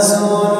رسول